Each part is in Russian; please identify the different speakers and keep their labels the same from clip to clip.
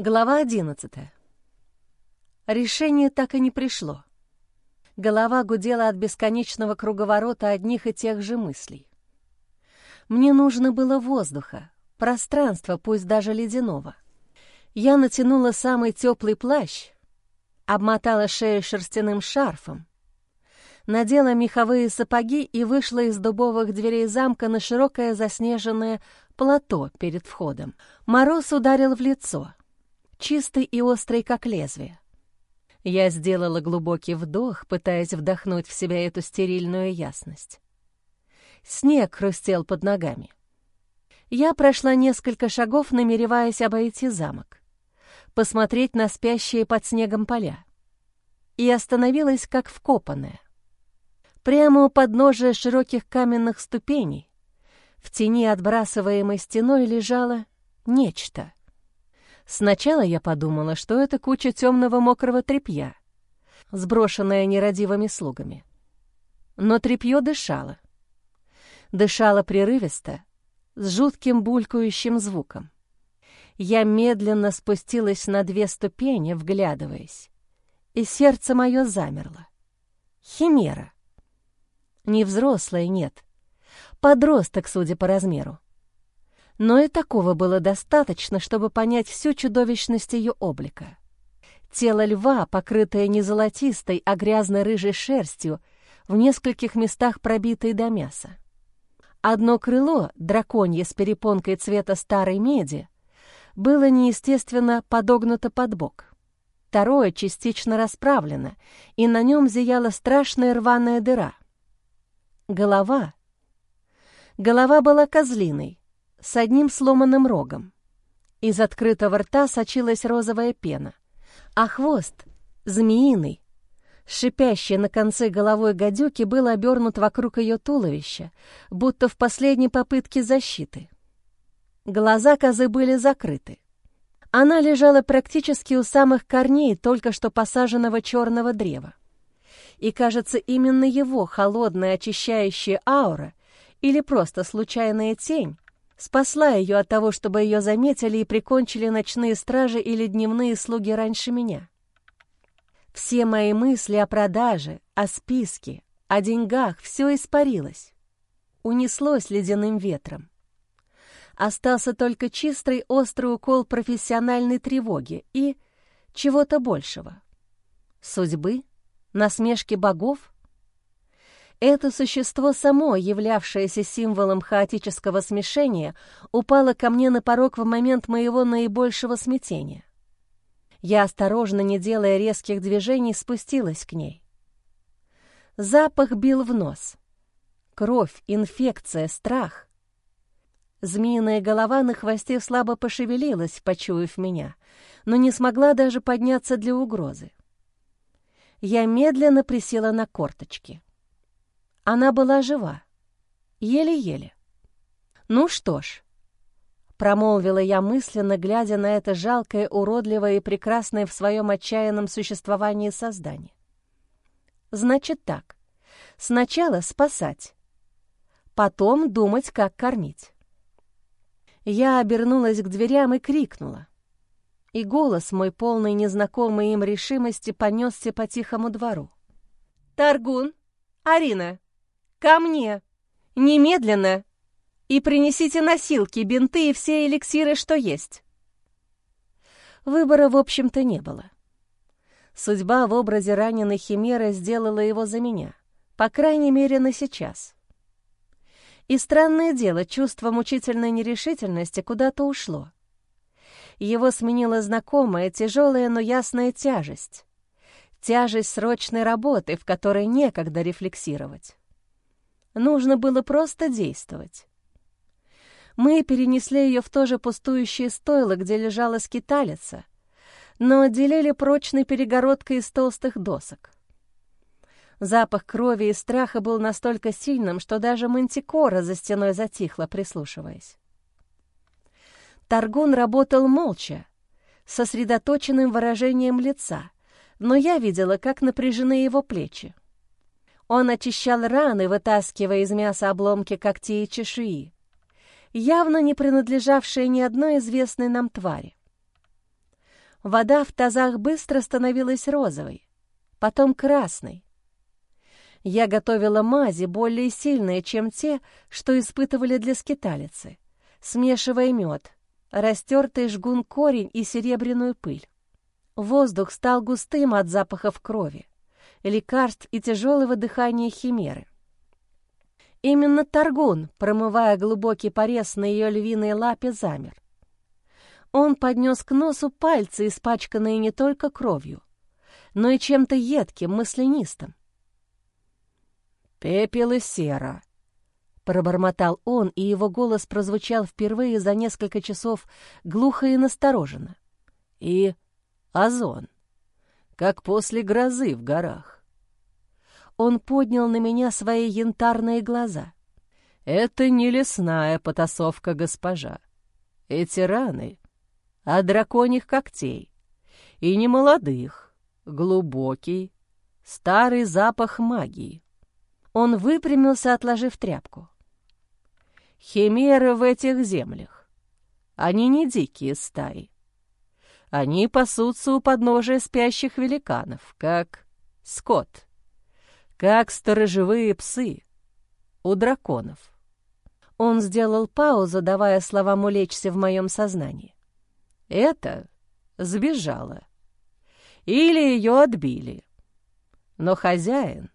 Speaker 1: Глава одиннадцатая. Решение так и не пришло. Голова гудела от бесконечного круговорота одних и тех же мыслей. Мне нужно было воздуха, пространства, пусть даже ледяного. Я натянула самый теплый плащ, обмотала шею шерстяным шарфом, надела меховые сапоги и вышла из дубовых дверей замка на широкое заснеженное плато перед входом. Мороз ударил в лицо — чистый и острый, как лезвие. Я сделала глубокий вдох, пытаясь вдохнуть в себя эту стерильную ясность. Снег хрустел под ногами. Я прошла несколько шагов, намереваясь обойти замок, посмотреть на спящие под снегом поля, и остановилась как вкопанная. Прямо у подножия широких каменных ступеней, в тени отбрасываемой стеной, лежало нечто — Сначала я подумала, что это куча темного мокрого тряпья, сброшенная нерадивыми слугами. Но тряпье дышало. Дышало прерывисто, с жутким булькающим звуком. Я медленно спустилась на две ступени, вглядываясь, и сердце мое замерло. Химера. Не взрослая, нет. Подросток, судя по размеру но и такого было достаточно, чтобы понять всю чудовищность ее облика. Тело льва, покрытое не золотистой, а грязно-рыжей шерстью, в нескольких местах пробитое до мяса. Одно крыло, драконье с перепонкой цвета старой меди, было неестественно подогнуто под бок. Второе частично расправлено, и на нем зияла страшная рваная дыра. Голова. Голова была козлиной, с одним сломанным рогом. Из открытого рта сочилась розовая пена, а хвост, змеиный, шипящий на конце головой гадюки, был обернут вокруг ее туловища, будто в последней попытке защиты. Глаза козы были закрыты. Она лежала практически у самых корней только что посаженного черного древа. И, кажется, именно его холодная очищающая аура или просто случайная тень спасла ее от того, чтобы ее заметили и прикончили ночные стражи или дневные слуги раньше меня. Все мои мысли о продаже, о списке, о деньгах, все испарилось. Унеслось ледяным ветром. Остался только чистый острый укол профессиональной тревоги и чего-то большего. Судьбы? Насмешки богов? Это существо само, являвшееся символом хаотического смешения, упало ко мне на порог в момент моего наибольшего смятения. Я, осторожно, не делая резких движений, спустилась к ней. Запах бил в нос. Кровь, инфекция, страх. Змеиная голова на хвосте слабо пошевелилась, почуяв меня, но не смогла даже подняться для угрозы. Я медленно присела на корточки — она была жива. Еле-еле. «Ну что ж», — промолвила я мысленно, глядя на это жалкое, уродливое и прекрасное в своем отчаянном существовании создание. «Значит так. Сначала спасать, потом думать, как кормить». Я обернулась к дверям и крикнула. И голос мой, полный незнакомой им решимости, понесся по тихому двору. «Таргун! Арина! Ко мне! Немедленно! И принесите носилки, бинты и все эликсиры, что есть!» Выбора, в общем-то, не было. Судьба в образе раненой химеры сделала его за меня, по крайней мере, на сейчас. И странное дело, чувство мучительной нерешительности куда-то ушло. Его сменила знакомая, тяжелая, но ясная тяжесть. Тяжесть срочной работы, в которой некогда рефлексировать. Нужно было просто действовать. Мы перенесли ее в то же пустующее стойло, где лежала скиталица, но отделили прочной перегородкой из толстых досок. Запах крови и страха был настолько сильным, что даже мантикора за стеной затихла, прислушиваясь. Таргун работал молча, сосредоточенным выражением лица, но я видела, как напряжены его плечи. Он очищал раны, вытаскивая из мяса обломки когтей и чешуи, явно не принадлежавшие ни одной известной нам твари. Вода в тазах быстро становилась розовой, потом красной. Я готовила мази более сильные, чем те, что испытывали для скиталицы, смешивая мед, растертый жгун корень и серебряную пыль. Воздух стал густым от запахов крови, лекарств и тяжелого дыхания химеры. Именно Таргун, промывая глубокий порез на ее львиной лапе, замер. Он поднес к носу пальцы, испачканные не только кровью, но и чем-то едким, маслянистым.
Speaker 2: «Пепел и сера», —
Speaker 1: пробормотал он, и его голос прозвучал впервые за несколько часов глухо и настороженно.
Speaker 2: «И озон, как после грозы в горах».
Speaker 1: Он поднял на меня свои янтарные глаза.
Speaker 2: «Это не лесная потасовка, госпожа. Эти раны от драконьих когтей. И не молодых, глубокий, старый запах магии».
Speaker 1: Он выпрямился, отложив тряпку.
Speaker 2: «Химеры в этих землях. Они не дикие стаи. Они пасутся у подножия спящих великанов, как скот» как сторожевые псы у драконов.
Speaker 1: Он сделал паузу, давая словам улечься в моем сознании.
Speaker 2: Это сбежала. Или ее отбили. Но хозяин,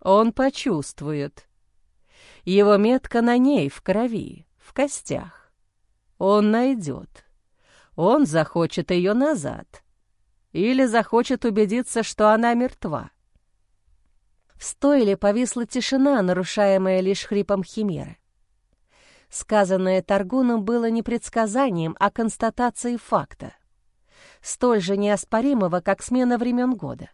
Speaker 2: он почувствует. Его метка на ней в крови, в костях. Он найдет. Он захочет ее назад. Или захочет убедиться, что она мертва.
Speaker 1: В стойле повисла тишина, нарушаемая лишь хрипом химеры. Сказанное Таргуном было не предсказанием, а констатацией факта, столь же неоспоримого, как смена времен года.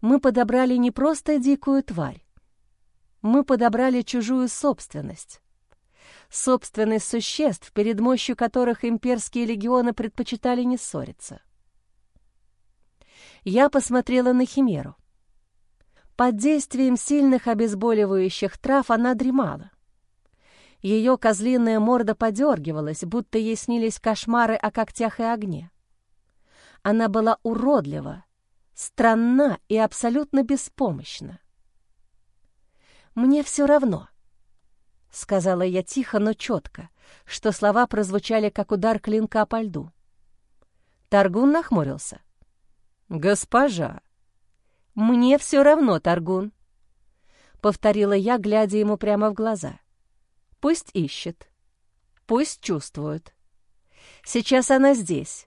Speaker 1: Мы подобрали не просто дикую тварь, мы подобрали чужую собственность, собственность существ, перед мощью которых имперские легионы предпочитали не ссориться. Я посмотрела на Химеру. Под действием сильных обезболивающих трав она дремала. Ее козлиная морда подергивалась, будто ей снились кошмары о когтях и огне. Она была уродлива, странна и абсолютно беспомощна. «Мне все равно», — сказала я тихо, но четко, что слова прозвучали, как удар клинка по льду. Таргун нахмурился.
Speaker 2: «Госпожа!»
Speaker 1: «Мне все равно, Таргун», — повторила я, глядя ему прямо в глаза. «Пусть ищет, пусть чувствует. Сейчас она здесь,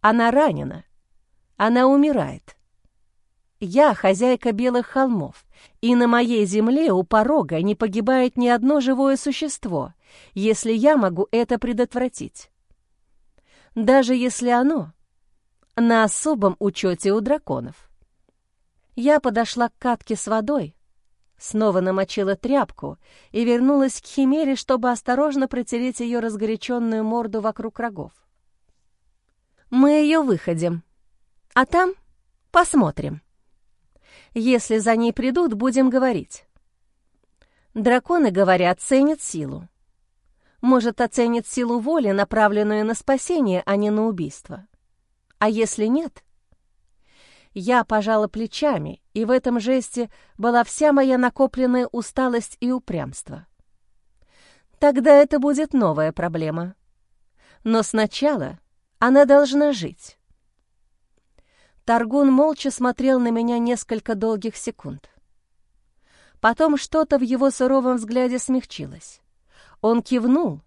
Speaker 1: она ранена, она умирает. Я хозяйка белых холмов, и на моей земле у порога не погибает ни одно живое существо, если я могу это предотвратить. Даже если оно на особом учете у драконов. Я подошла к катке с водой, снова намочила тряпку и вернулась к Химере, чтобы осторожно протереть ее разгоряченную морду вокруг рогов. «Мы ее выходим, а там посмотрим. Если за ней придут, будем говорить. Драконы, говорят, ценят силу. Может, оценят силу воли, направленную на спасение, а не на убийство. А если нет — я пожала плечами, и в этом жесте была вся моя накопленная усталость и упрямство. Тогда это будет новая проблема. Но сначала она должна жить. Таргун молча смотрел на меня несколько долгих секунд. Потом что-то в его суровом взгляде смягчилось. Он кивнул,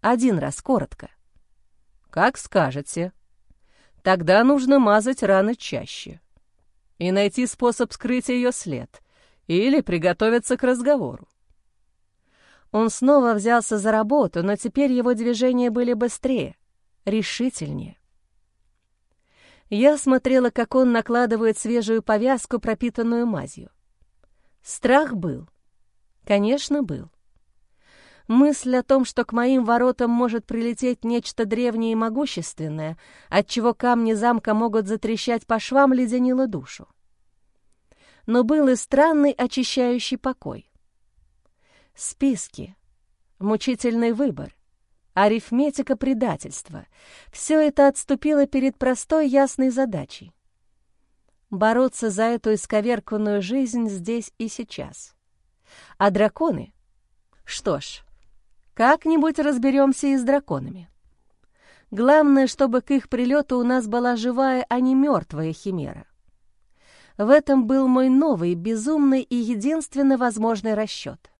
Speaker 1: один раз коротко.
Speaker 2: «Как скажете», Тогда нужно мазать раны чаще и найти способ скрыть ее след или приготовиться к разговору.
Speaker 1: Он снова взялся за работу, но теперь его движения были быстрее, решительнее. Я смотрела, как он накладывает свежую повязку, пропитанную мазью. Страх был. Конечно, был. Мысль о том, что к моим воротам может прилететь нечто древнее и могущественное, отчего камни замка могут затрещать по швам, леденила душу. Но был и странный очищающий покой. Списки, мучительный выбор, арифметика предательства — все это отступило перед простой ясной задачей. Бороться за эту исковерканную жизнь здесь и сейчас. А драконы? Что ж, как-нибудь разберемся и с драконами. Главное, чтобы к их прилету у нас была живая, а не мертвая химера. В этом был мой новый, безумный и единственно возможный расчет.